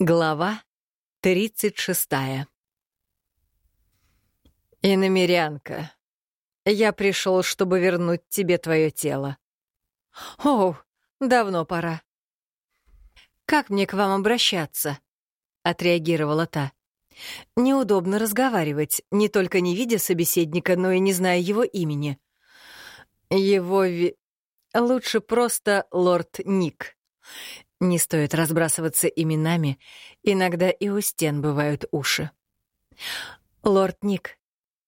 Глава 36 «Иномерянка, я пришел, чтобы вернуть тебе твое тело». «Оу, давно пора». «Как мне к вам обращаться?» — отреагировала та. «Неудобно разговаривать, не только не видя собеседника, но и не зная его имени». «Его ви... Лучше просто лорд Ник. Не стоит разбрасываться именами, иногда и у стен бывают уши. «Лорд Ник,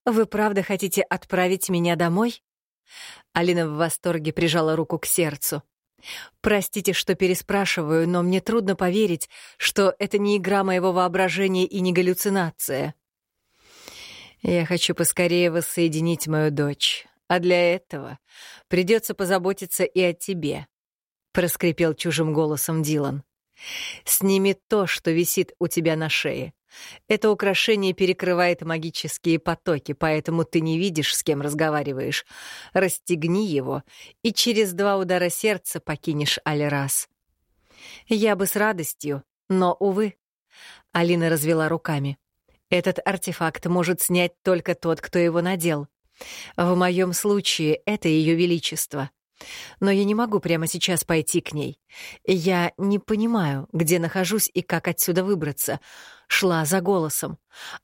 вы правда хотите отправить меня домой?» Алина в восторге прижала руку к сердцу. «Простите, что переспрашиваю, но мне трудно поверить, что это не игра моего воображения и не галлюцинация. Я хочу поскорее воссоединить мою дочь, а для этого придется позаботиться и о тебе проскрипел чужим голосом Дилан. Сними то, что висит у тебя на шее. Это украшение перекрывает магические потоки, поэтому ты не видишь, с кем разговариваешь. Расстегни его, и через два удара сердца покинешь Алирас. Я бы с радостью, но, увы. Алина развела руками. Этот артефакт может снять только тот, кто его надел. В моем случае это Ее Величество. Но я не могу прямо сейчас пойти к ней. Я не понимаю, где нахожусь и как отсюда выбраться. Шла за голосом.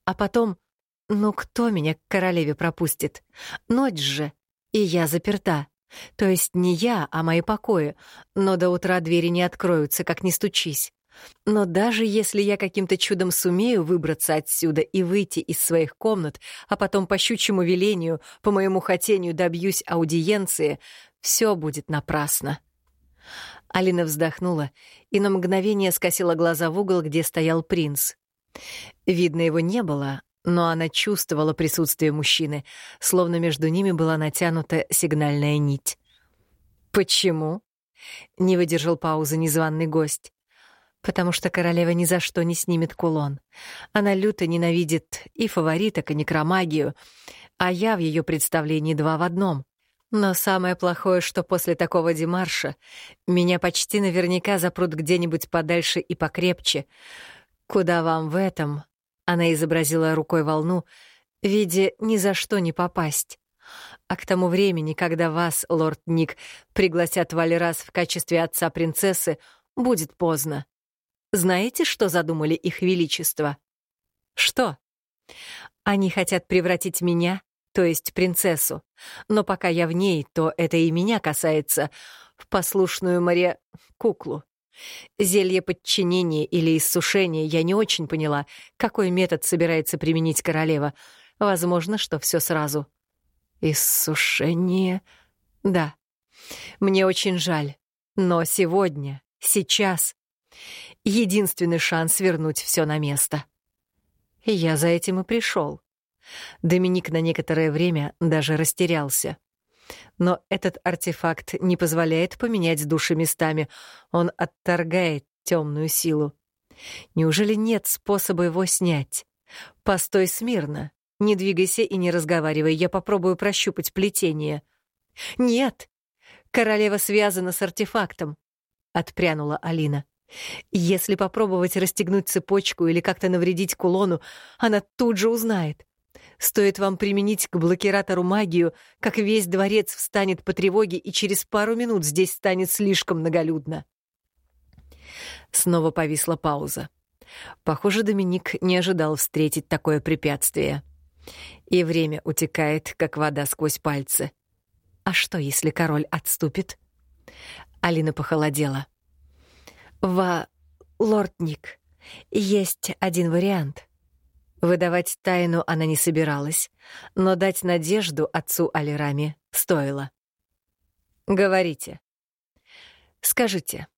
А потом... Ну кто меня к королеве пропустит? Ночь же. И я заперта. То есть не я, а мои покои. Но до утра двери не откроются, как ни стучись. Но даже если я каким-то чудом сумею выбраться отсюда и выйти из своих комнат, а потом по щучьему велению, по моему хотению добьюсь аудиенции, все будет напрасно. Алина вздохнула и на мгновение скосила глаза в угол, где стоял принц. Видно, его не было, но она чувствовала присутствие мужчины, словно между ними была натянута сигнальная нить. «Почему?» — не выдержал паузы незваный гость. «Потому что королева ни за что не снимет кулон. Она люто ненавидит и фавориток, и некромагию, а я в ее представлении два в одном. Но самое плохое, что после такого демарша меня почти наверняка запрут где-нибудь подальше и покрепче. Куда вам в этом? Она изобразила рукой волну, виде ни за что не попасть. А к тому времени, когда вас, лорд Ник, пригласят в Алирас в качестве отца принцессы, будет поздно. Знаете, что задумали их величество? Что? Они хотят превратить меня то есть принцессу. Но пока я в ней, то это и меня касается, в послушную Маре куклу. Зелье подчинения или иссушения я не очень поняла, какой метод собирается применить королева. Возможно, что все сразу. Иссушение... Да. Мне очень жаль. Но сегодня, сейчас, единственный шанс вернуть все на место. я за этим и пришел. Доминик на некоторое время даже растерялся. Но этот артефакт не позволяет поменять души местами, он отторгает темную силу. Неужели нет способа его снять? Постой смирно, не двигайся и не разговаривай, я попробую прощупать плетение. Нет, королева связана с артефактом, отпрянула Алина. Если попробовать расстегнуть цепочку или как-то навредить кулону, она тут же узнает. Стоит вам применить к блокиратору магию, как весь дворец встанет по тревоге, и через пару минут здесь станет слишком многолюдно. Снова повисла пауза. Похоже, Доминик не ожидал встретить такое препятствие. И время утекает, как вода сквозь пальцы. А что, если король отступит? Алина похолодела. «Ва, лорд Ник, есть один вариант», Выдавать тайну она не собиралась, но дать надежду отцу Алираме стоило. «Говорите. Скажите,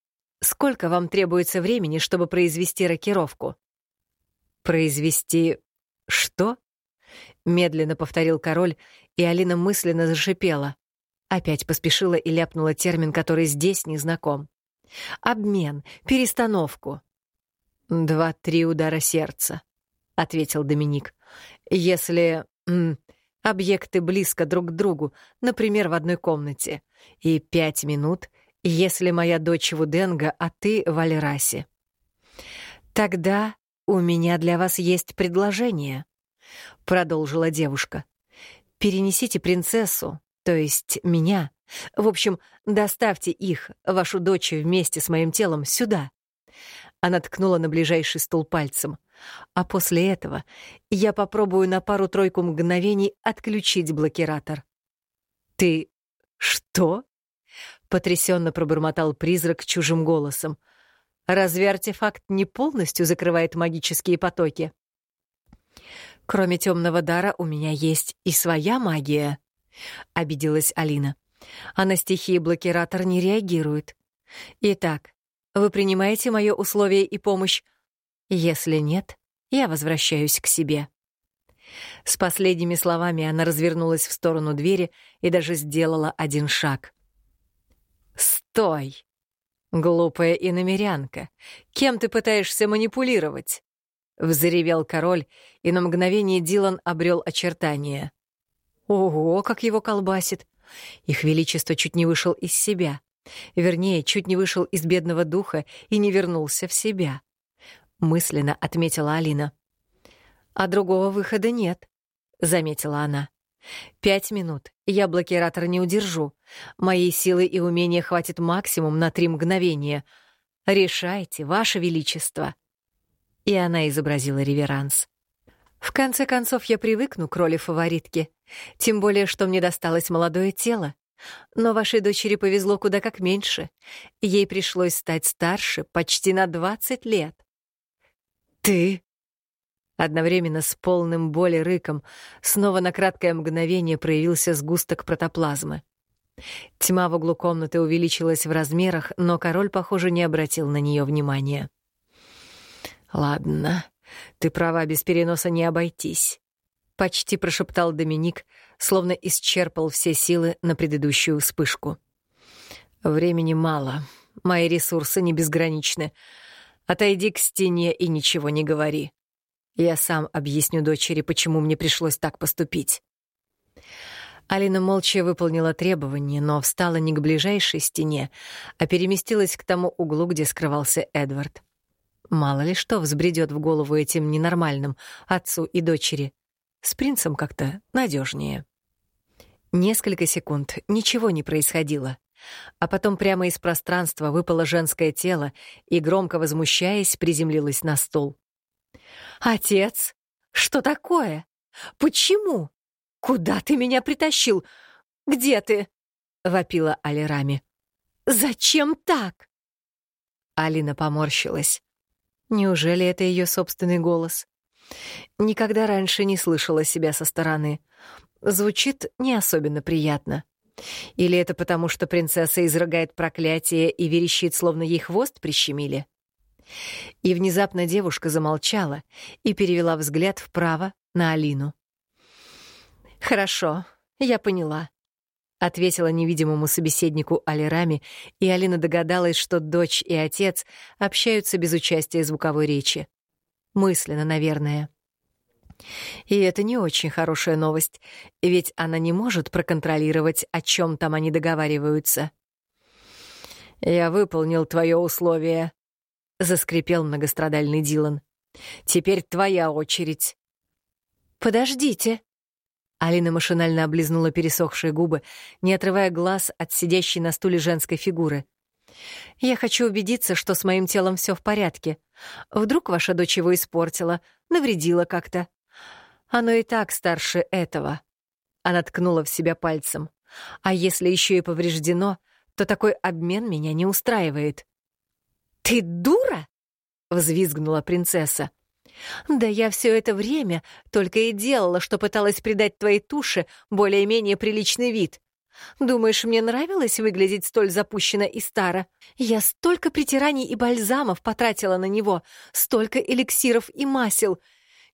сколько вам требуется времени, чтобы произвести рокировку?» «Произвести... что?» — медленно повторил король, и Алина мысленно зашипела. Опять поспешила и ляпнула термин, который здесь не знаком. «Обмен, перестановку». Два-три удара сердца. — ответил Доминик. «Если м, объекты близко друг к другу, например, в одной комнате, и пять минут, если моя дочь в Уденго, а ты в Алирасе». Тогда у меня для вас есть предложение, продолжила девушка. Перенесите принцессу, то есть меня. В общем, доставьте их, вашу дочь вместе с моим телом сюда. Она ткнула на ближайший стул пальцем. А после этого я попробую на пару-тройку мгновений отключить блокиратор. «Ты что?» — потрясенно пробормотал призрак чужим голосом. «Разве артефакт не полностью закрывает магические потоки?» «Кроме темного дара у меня есть и своя магия», — обиделась Алина. «А на стихии блокиратор не реагирует. Итак, вы принимаете мое условие и помощь? Если нет, я возвращаюсь к себе». С последними словами она развернулась в сторону двери и даже сделала один шаг. «Стой! Глупая иномерянка! Кем ты пытаешься манипулировать?» Взревел король, и на мгновение Дилан обрел очертания. Ого, как его колбасит! Их величество чуть не вышел из себя. Вернее, чуть не вышел из бедного духа и не вернулся в себя. Мысленно отметила Алина. «А другого выхода нет», — заметила она. «Пять минут. Я блокиратор не удержу. Моей силы и умения хватит максимум на три мгновения. Решайте, Ваше Величество». И она изобразила реверанс. В конце концов, я привыкну к роли фаворитки. Тем более, что мне досталось молодое тело. Но вашей дочери повезло куда как меньше. Ей пришлось стать старше почти на 20 лет. «Ты?» Одновременно с полным боли рыком снова на краткое мгновение проявился сгусток протоплазмы. Тьма в углу комнаты увеличилась в размерах, но король, похоже, не обратил на нее внимания. «Ладно, ты права, без переноса не обойтись», — почти прошептал Доминик, словно исчерпал все силы на предыдущую вспышку. «Времени мало, мои ресурсы не безграничны. Отойди к стене и ничего не говори. Я сам объясню дочери, почему мне пришлось так поступить». Алина молча выполнила требование, но встала не к ближайшей стене, а переместилась к тому углу, где скрывался Эдвард. Мало ли что взбредет в голову этим ненормальным, отцу и дочери. С принцем как-то надежнее. Несколько секунд ничего не происходило. А потом прямо из пространства выпало женское тело и, громко возмущаясь, приземлилось на стол. «Отец, что такое? Почему? Куда ты меня притащил? Где ты?» — вопила Алирами. «Зачем так?» Алина поморщилась. Неужели это ее собственный голос? Никогда раньше не слышала себя со стороны. Звучит не особенно приятно. Или это потому, что принцесса изрыгает проклятие и верещит, словно ей хвост прищемили? И внезапно девушка замолчала и перевела взгляд вправо на Алину. «Хорошо, я поняла», — ответила невидимому собеседнику Алирами, и Алина догадалась, что дочь и отец общаются без участия звуковой речи. Мысленно, наверное. И это не очень хорошая новость, ведь она не может проконтролировать, о чем там они договариваются. «Я выполнил твое условие», — заскрипел многострадальный Дилан. «Теперь твоя очередь». «Подождите», Алина машинально облизнула пересохшие губы, не отрывая глаз от сидящей на стуле женской фигуры. «Я хочу убедиться, что с моим телом все в порядке. Вдруг ваша дочь его испортила, навредила как-то. Оно и так старше этого». Она ткнула в себя пальцем. «А если еще и повреждено, то такой обмен меня не устраивает». «Ты дура?» — взвизгнула принцесса. Да я все это время только и делала, что пыталась придать твоей туше более-менее приличный вид. Думаешь, мне нравилось выглядеть столь запущенно и старо? Я столько притираний и бальзамов потратила на него, столько эликсиров и масел.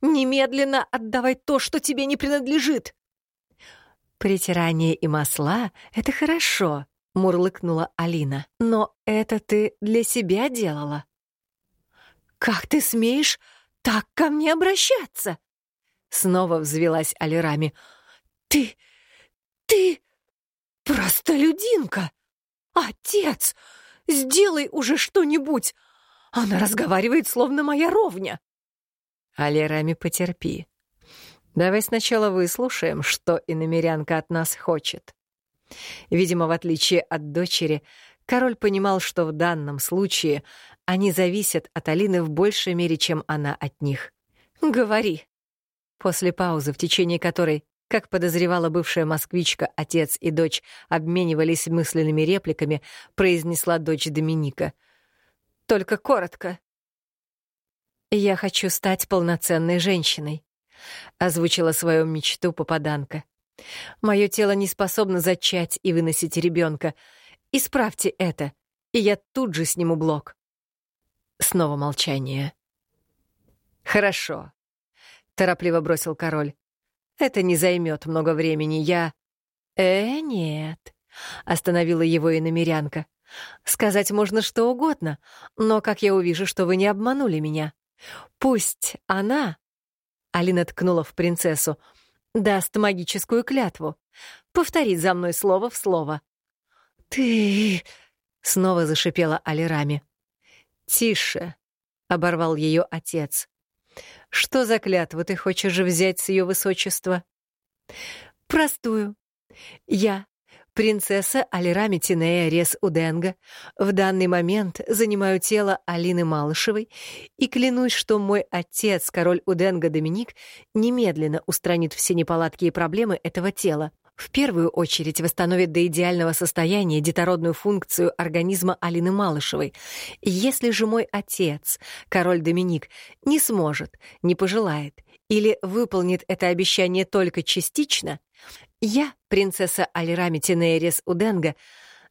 Немедленно отдавай то, что тебе не принадлежит. Притирание и масла — это хорошо, — мурлыкнула Алина. Но это ты для себя делала. Как ты смеешь так ко мне обращаться?» Снова взвелась Алирами. «Ты... ты... простолюдинка! Отец, сделай уже что-нибудь! Она разговаривает, словно моя ровня. Алирами, потерпи. Давай сначала выслушаем, что иномерянка от нас хочет. Видимо, в отличие от дочери, король понимал, что в данном случае они зависят от Алины в большей мере, чем она от них. «Говори». После паузы, в течение которой, как подозревала бывшая москвичка, отец и дочь обменивались мысленными репликами, произнесла дочь Доминика. «Только коротко». «Я хочу стать полноценной женщиной», — озвучила свою мечту попаданка. Мое тело не способно зачать и выносить ребенка. Исправьте это, и я тут же сниму блок. Снова молчание. Хорошо, торопливо бросил король. Это не займет много времени. Я. Э, нет, остановила его и намерянка. Сказать можно что угодно, но как я увижу, что вы не обманули меня? Пусть она. Алина ткнула в принцессу даст магическую клятву. Повторит за мной слово в слово. «Ты...» — снова зашипела Алирами. «Тише», — оборвал ее отец. «Что за клятву ты хочешь взять с ее высочества?» «Простую. Я, принцесса Алирами Тинея Рес Уденга, в данный момент занимаю тело Алины Малышевой и клянусь, что мой отец, король Уденга Доминик, немедленно устранит все неполадки и проблемы этого тела. В первую очередь восстановит до идеального состояния детородную функцию организма Алины Малышевой. Если же мой отец, король Доминик, не сможет, не пожелает или выполнит это обещание только частично, я, принцесса Алирами Тинейрис Уденга,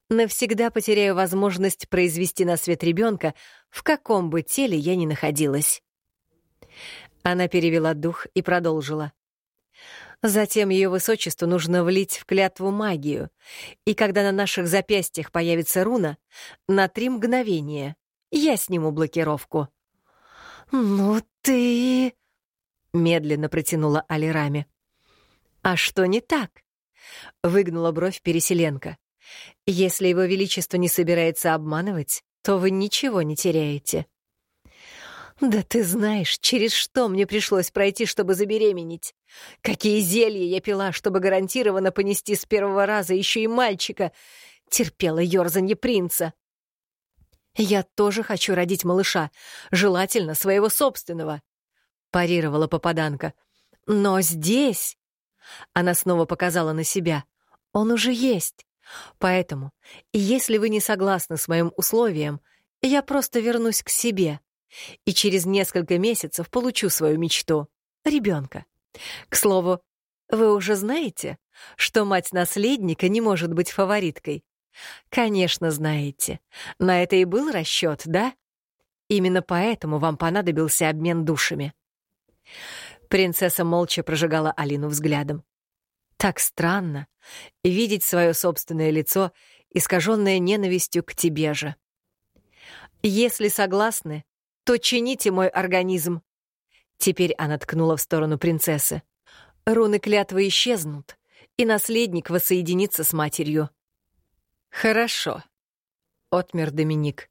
навсегда потеряю возможность произвести на свет ребенка, в каком бы теле я ни находилась. Она перевела дух и продолжила. Затем ее высочеству нужно влить в клятву магию, и когда на наших запястьях появится руна, на три мгновения я сниму блокировку. «Ну ты...» — медленно протянула Алирами. «А что не так?» — выгнула бровь Переселенка. «Если его величество не собирается обманывать, то вы ничего не теряете». «Да ты знаешь, через что мне пришлось пройти, чтобы забеременеть. Какие зелья я пила, чтобы гарантированно понести с первого раза еще и мальчика. Терпела ёрзанье принца. Я тоже хочу родить малыша, желательно своего собственного», — парировала попаданка. «Но здесь она снова показала на себя. Он уже есть. Поэтому, если вы не согласны с моим условием, я просто вернусь к себе и через несколько месяцев получу свою мечту — ребенка. К слову, вы уже знаете, что мать наследника не может быть фавориткой? Конечно, знаете. На это и был расчет, да? Именно поэтому вам понадобился обмен душами. Принцесса молча прожигала Алину взглядом. Так странно видеть свое собственное лицо, искаженное ненавистью к тебе же. Если согласны, то чините мой организм. Теперь она ткнула в сторону принцессы. Руны клятвы исчезнут, и наследник воссоединится с матерью. Хорошо, отмер Доминик.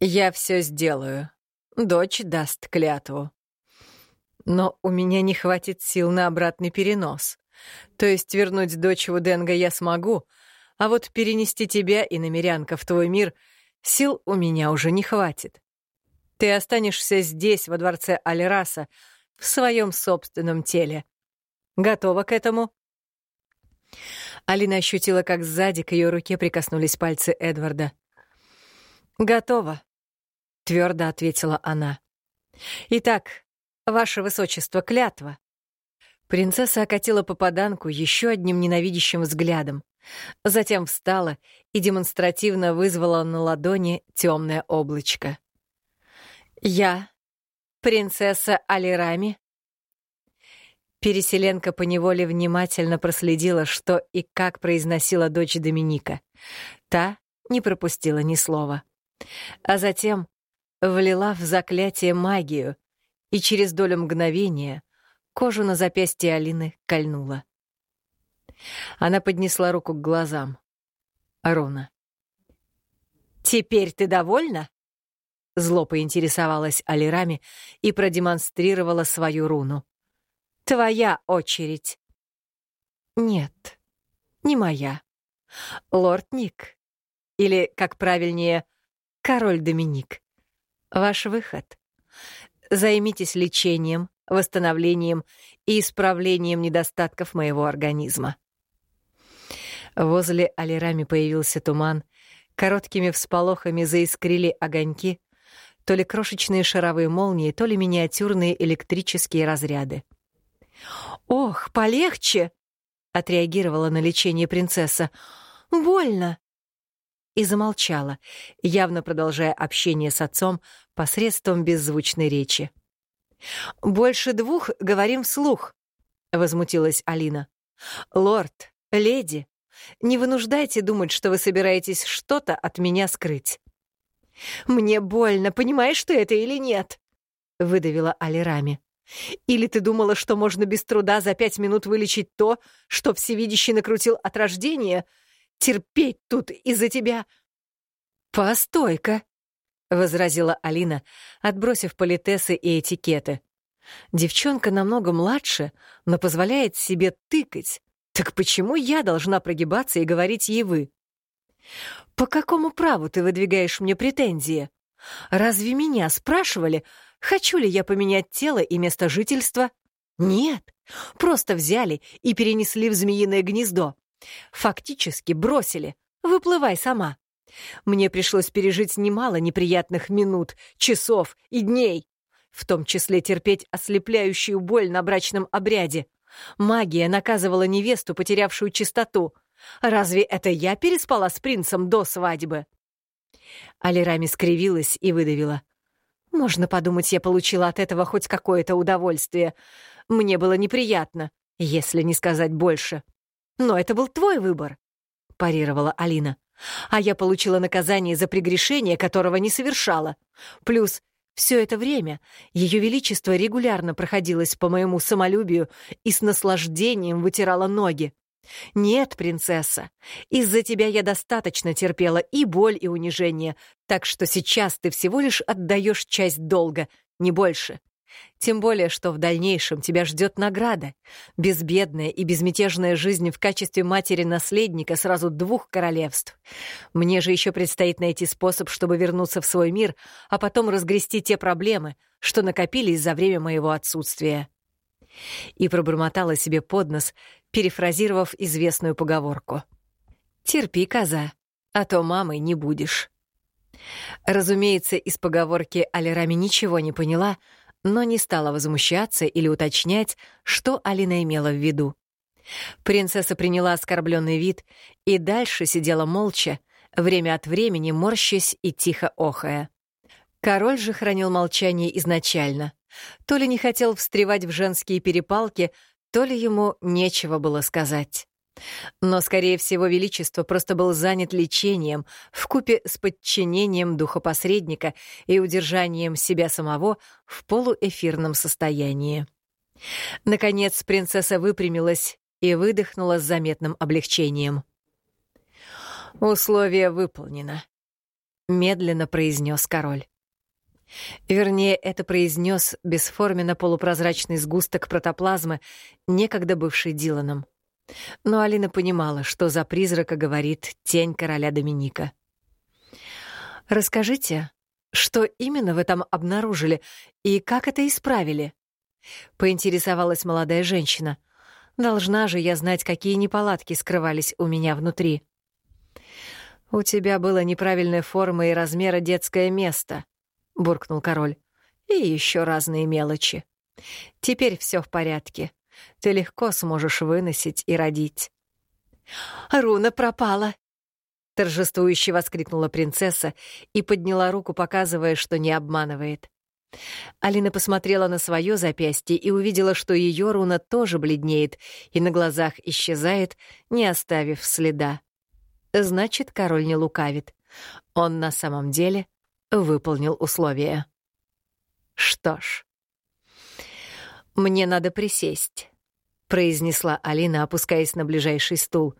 Я все сделаю. Дочь даст клятву. Но у меня не хватит сил на обратный перенос. То есть вернуть дочь Денга я смогу, а вот перенести тебя и намерянка в твой мир сил у меня уже не хватит. Ты останешься здесь, во дворце Алираса, в своем собственном теле. Готова к этому?» Алина ощутила, как сзади к ее руке прикоснулись пальцы Эдварда. «Готова», — твердо ответила она. «Итак, «Ваше высочество, клятва!» Принцесса окатила попаданку еще одним ненавидящим взглядом. Затем встала и демонстративно вызвала на ладони темное облачко. «Я, принцесса Алирами?» Переселенка поневоле внимательно проследила, что и как произносила дочь Доминика. Та не пропустила ни слова. А затем влила в заклятие магию, и через долю мгновения кожу на запястье Алины кольнула. Она поднесла руку к глазам. Руна. «Теперь ты довольна?» зло поинтересовалась Алирами и продемонстрировала свою руну. «Твоя очередь». «Нет, не моя. Лорд Ник. Или, как правильнее, король Доминик. Ваш выход. Займитесь лечением, восстановлением и исправлением недостатков моего организма». Возле Алирами появился туман, короткими всполохами заискрили огоньки, то ли крошечные шаровые молнии, то ли миниатюрные электрические разряды. «Ох, полегче!» — отреагировала на лечение принцесса. «Больно!» И замолчала, явно продолжая общение с отцом посредством беззвучной речи. «Больше двух говорим вслух», — возмутилась Алина. «Лорд, леди, не вынуждайте думать, что вы собираетесь что-то от меня скрыть». «Мне больно, понимаешь ты это или нет?» — выдавила Алирами. «Или ты думала, что можно без труда за пять минут вылечить то, что всевидящий накрутил от рождения? Терпеть тут из-за тебя...» «Постой-ка!» — возразила Алина, отбросив политесы и этикеты. «Девчонка намного младше, но позволяет себе тыкать, так почему я должна прогибаться и говорить ей «вы»? По какому праву ты выдвигаешь мне претензии? Разве меня спрашивали, хочу ли я поменять тело и место жительства? Нет, просто взяли и перенесли в змеиное гнездо. Фактически бросили. Выплывай сама. Мне пришлось пережить немало неприятных минут, часов и дней, в том числе терпеть ослепляющую боль на брачном обряде. Магия наказывала невесту, потерявшую чистоту. Разве это я переспала с принцем до свадьбы? Алирами скривилась и выдавила. Можно подумать, я получила от этого хоть какое-то удовольствие. Мне было неприятно, если не сказать больше. Но это был твой выбор, парировала Алина. А я получила наказание за прегрешение, которого не совершала. Плюс все это время Ее Величество регулярно проходилось по моему самолюбию и с наслаждением вытирала ноги. «Нет, принцесса, из-за тебя я достаточно терпела и боль, и унижение, так что сейчас ты всего лишь отдаешь часть долга, не больше. Тем более, что в дальнейшем тебя ждет награда. Безбедная и безмятежная жизнь в качестве матери-наследника сразу двух королевств. Мне же еще предстоит найти способ, чтобы вернуться в свой мир, а потом разгрести те проблемы, что накопились за время моего отсутствия. И пробормотала себе под нос, перефразировав известную поговорку. «Терпи, коза, а то мамой не будешь». Разумеется, из поговорки Алирами ничего не поняла, но не стала возмущаться или уточнять, что Алина имела в виду. Принцесса приняла оскорбленный вид и дальше сидела молча, время от времени морщась и тихо охая. Король же хранил молчание изначально. То ли не хотел встревать в женские перепалки, то ли ему нечего было сказать. Но, скорее всего, Величество просто был занят лечением вкупе с подчинением духопосредника и удержанием себя самого в полуэфирном состоянии. Наконец принцесса выпрямилась и выдохнула с заметным облегчением. «Условие выполнено», — медленно произнес король. Вернее, это произнес бесформенно полупрозрачный сгусток протоплазмы, некогда бывший Диланом. Но Алина понимала, что за призрака говорит тень короля Доминика. «Расскажите, что именно вы там обнаружили и как это исправили?» — поинтересовалась молодая женщина. «Должна же я знать, какие неполадки скрывались у меня внутри». «У тебя было неправильной формы и размера детское место», — буркнул король. «И еще разные мелочи. Теперь все в порядке. Ты легко сможешь выносить и родить». «Руна пропала!» Торжествующе воскликнула принцесса и подняла руку, показывая, что не обманывает. Алина посмотрела на свое запястье и увидела, что ее руна тоже бледнеет и на глазах исчезает, не оставив следа. Значит, король не лукавит. Он на самом деле выполнил условия. Что ж, мне надо присесть произнесла Алина, опускаясь на ближайший стул.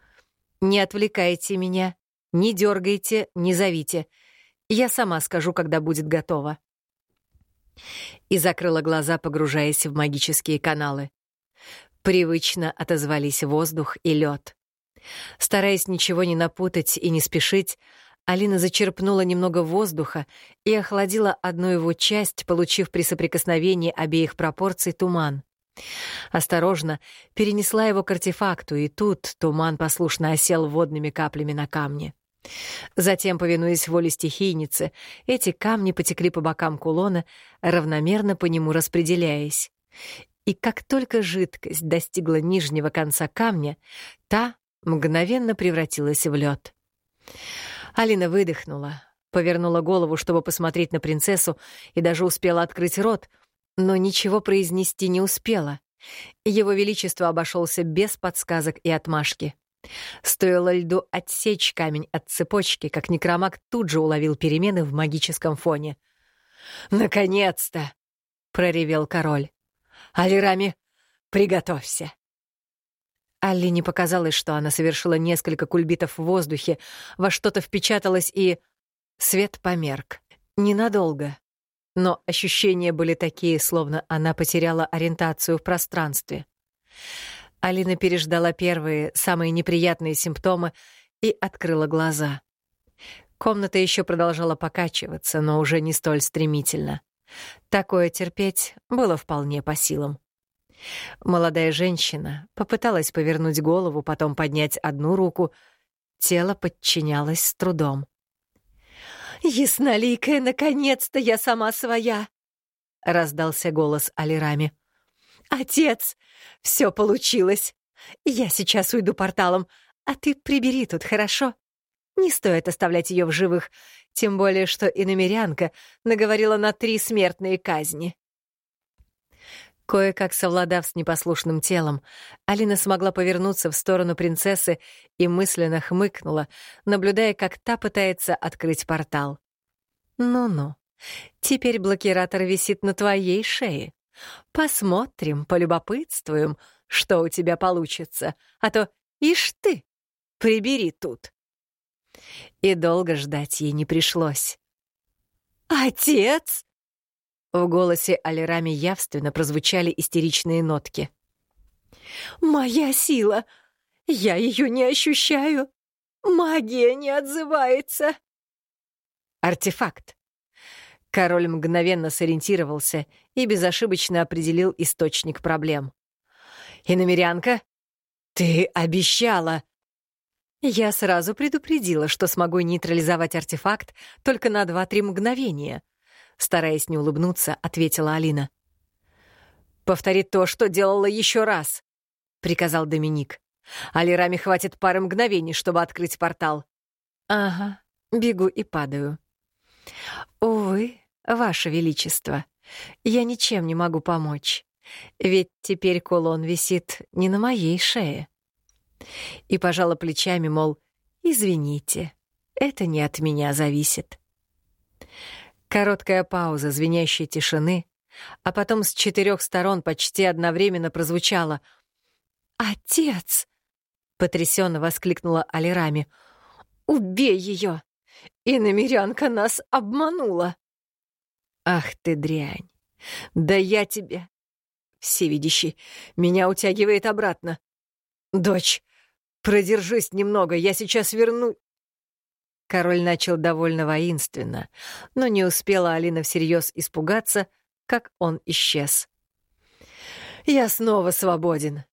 «Не отвлекайте меня, не дергайте, не зовите. Я сама скажу, когда будет готово. И закрыла глаза, погружаясь в магические каналы. Привычно отозвались воздух и лед. Стараясь ничего не напутать и не спешить, Алина зачерпнула немного воздуха и охладила одну его часть, получив при соприкосновении обеих пропорций туман. Осторожно перенесла его к артефакту, и тут туман послушно осел водными каплями на камне. Затем, повинуясь воле стихийницы, эти камни потекли по бокам кулона, равномерно по нему распределяясь. И как только жидкость достигла нижнего конца камня, та мгновенно превратилась в лед. Алина выдохнула, повернула голову, чтобы посмотреть на принцессу, и даже успела открыть рот, но ничего произнести не успела. Его Величество обошелся без подсказок и отмашки. Стоило льду отсечь камень от цепочки, как некромаг тут же уловил перемены в магическом фоне. «Наконец-то!» — проревел король. «Алирами, приготовься!» Алли не показалось, что она совершила несколько кульбитов в воздухе, во что-то впечаталась и... Свет померк. Ненадолго. Но ощущения были такие, словно она потеряла ориентацию в пространстве. Алина переждала первые, самые неприятные симптомы и открыла глаза. Комната еще продолжала покачиваться, но уже не столь стремительно. Такое терпеть было вполне по силам. Молодая женщина попыталась повернуть голову, потом поднять одну руку. Тело подчинялось с трудом. «Ясноликая, наконец-то я сама своя!» — раздался голос Алирами. «Отец, все получилось. Я сейчас уйду порталом, а ты прибери тут, хорошо? Не стоит оставлять ее в живых, тем более что иномерянка наговорила на три смертные казни». Кое-как совладав с непослушным телом, Алина смогла повернуться в сторону принцессы и мысленно хмыкнула, наблюдая, как та пытается открыть портал. «Ну-ну, теперь блокиратор висит на твоей шее. Посмотрим, полюбопытствуем, что у тебя получится, а то ишь ты, прибери тут». И долго ждать ей не пришлось. «Отец!» В голосе Алирами явственно прозвучали истеричные нотки. «Моя сила! Я ее не ощущаю! Магия не отзывается!» «Артефакт!» Король мгновенно сориентировался и безошибочно определил источник проблем. «Иномерянка, ты обещала!» Я сразу предупредила, что смогу нейтрализовать артефакт только на 2-3 мгновения — Стараясь не улыбнуться, ответила Алина. «Повтори то, что делала еще раз», — приказал Доминик. «Алираме хватит пары мгновений, чтобы открыть портал». «Ага, бегу и падаю». «Увы, Ваше Величество, я ничем не могу помочь, ведь теперь кулон висит не на моей шее». И пожала плечами, мол, «Извините, это не от меня зависит». Короткая пауза звенящей тишины, а потом с четырех сторон почти одновременно прозвучало «Отец!» — потрясенно воскликнула Алирами. «Убей ее! И намерянка нас обманула!» «Ах ты дрянь! Да я тебе...» Всевидящий, меня утягивает обратно. «Дочь, продержись немного, я сейчас верну...» Король начал довольно воинственно, но не успела Алина всерьез испугаться, как он исчез. «Я снова свободен!»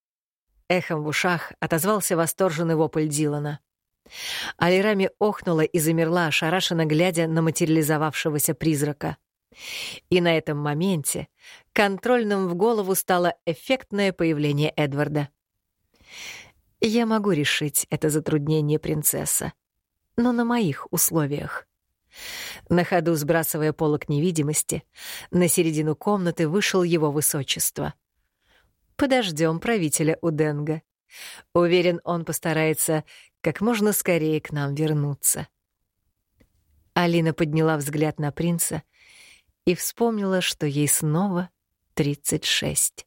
Эхом в ушах отозвался восторженный вопль Дилана. Алирами охнула и замерла, ошарашенно глядя на материализовавшегося призрака. И на этом моменте контрольным в голову стало эффектное появление Эдварда. «Я могу решить это затруднение, принцесса», но на моих условиях. На ходу сбрасывая полок невидимости, на середину комнаты вышел его высочество. Подождем правителя Уденга. Уверен, он постарается как можно скорее к нам вернуться. Алина подняла взгляд на принца и вспомнила, что ей снова тридцать шесть.